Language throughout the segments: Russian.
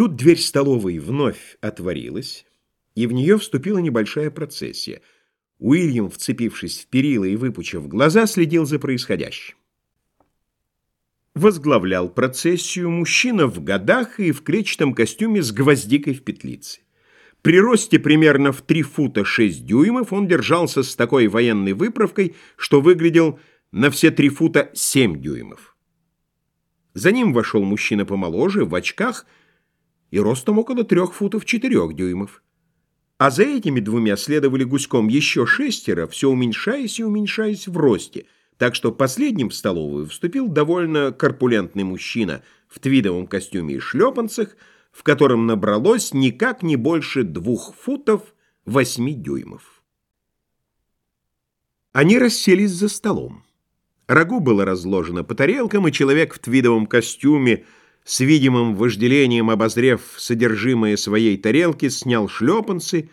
Тут дверь столовой вновь отворилась, и в нее вступила небольшая процессия. Уильям, вцепившись в перила и выпучив глаза, следил за происходящим. Возглавлял процессию мужчина в годах и в клетчатом костюме с гвоздикой в петлице. При росте примерно в 3 фута 6 дюймов он держался с такой военной выправкой, что выглядел на все 3 фута 7 дюймов. За ним вошел мужчина помоложе, в очках и ростом около 3 футов 4 дюймов. А за этими двумя следовали гуськом еще шестеро, все уменьшаясь и уменьшаясь в росте, так что последним в столовую вступил довольно корпулентный мужчина в твидовом костюме и шлепанцах, в котором набралось никак не больше двух футов восьми дюймов. Они расселись за столом. Рагу было разложено по тарелкам, и человек в твидовом костюме, с видимым вожделением обозрев содержимое своей тарелки, снял шлепанцы,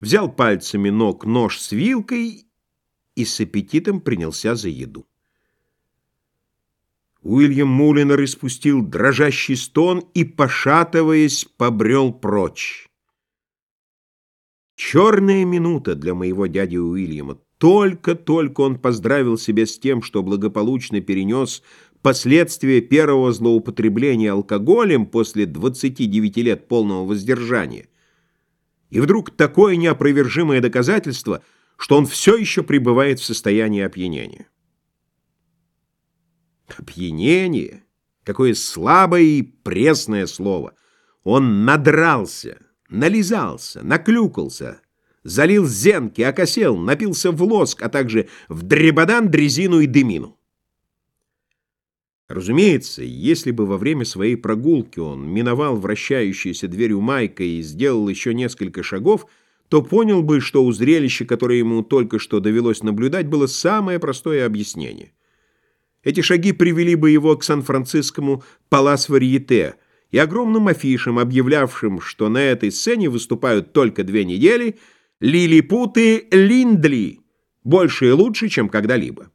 взял пальцами ног нож с вилкой и с аппетитом принялся за еду. Уильям Мулинер испустил дрожащий стон и, пошатываясь, побрел прочь. Черная минута для моего дяди Уильяма. Только-только он поздравил себя с тем, что благополучно перенес последствия первого злоупотребления алкоголем после 29 лет полного воздержания. И вдруг такое неопровержимое доказательство, что он все еще пребывает в состоянии опьянения. Опьянение? Какое слабое и пресное слово! Он надрался, нализался, наклюкался, залил зенки, окосел, напился в лоск, а также в дребодан, дрезину и дымину. Разумеется, если бы во время своей прогулки он миновал вращающуюся дверью Майка и сделал еще несколько шагов, то понял бы, что у зрелища, которое ему только что довелось наблюдать, было самое простое объяснение. Эти шаги привели бы его к Сан-Францискому Палас Варьете и огромным афишам, объявлявшим, что на этой сцене выступают только две недели лилипуты Линдли, больше и лучше, чем когда-либо.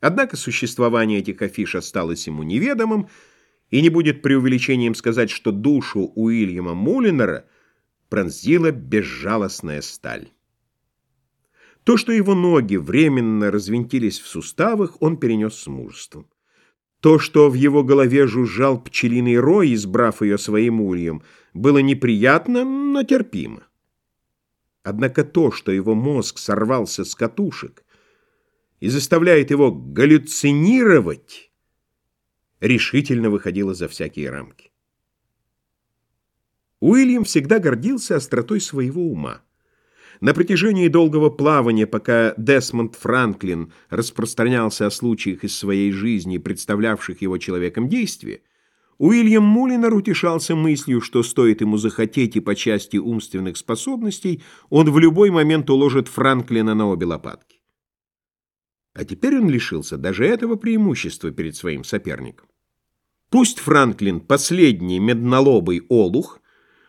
Однако существование этих афиш осталось ему неведомым, и не будет преувеличением сказать, что душу Уильяма Мулинера пронзила безжалостная сталь. То, что его ноги временно развинтились в суставах, он перенес с мужеством. То, что в его голове жужжал пчелиный рой, избрав ее своим ульем, было неприятно, но терпимо. Однако то, что его мозг сорвался с катушек и заставляет его галлюцинировать, решительно выходило за всякие рамки. Уильям всегда гордился остротой своего ума. На протяжении долгого плавания, пока Десмонд Франклин распространялся о случаях из своей жизни, представлявших его человеком действия, Уильям Мулинер утешался мыслью, что стоит ему захотеть и по части умственных способностей, он в любой момент уложит Франклина на обе лопатки. А теперь он лишился даже этого преимущества перед своим соперником. Пусть Франклин последний меднолобый олух,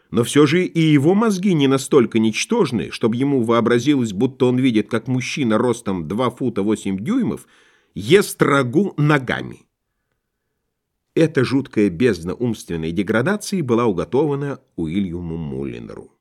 но все же и его мозги не настолько ничтожны, чтобы ему вообразилось, будто он видит, как мужчина ростом 2 фута 8 дюймов ест рагу ногами. Эта жуткая бездна умственной деградации была уготована Уильяму Муллинеру.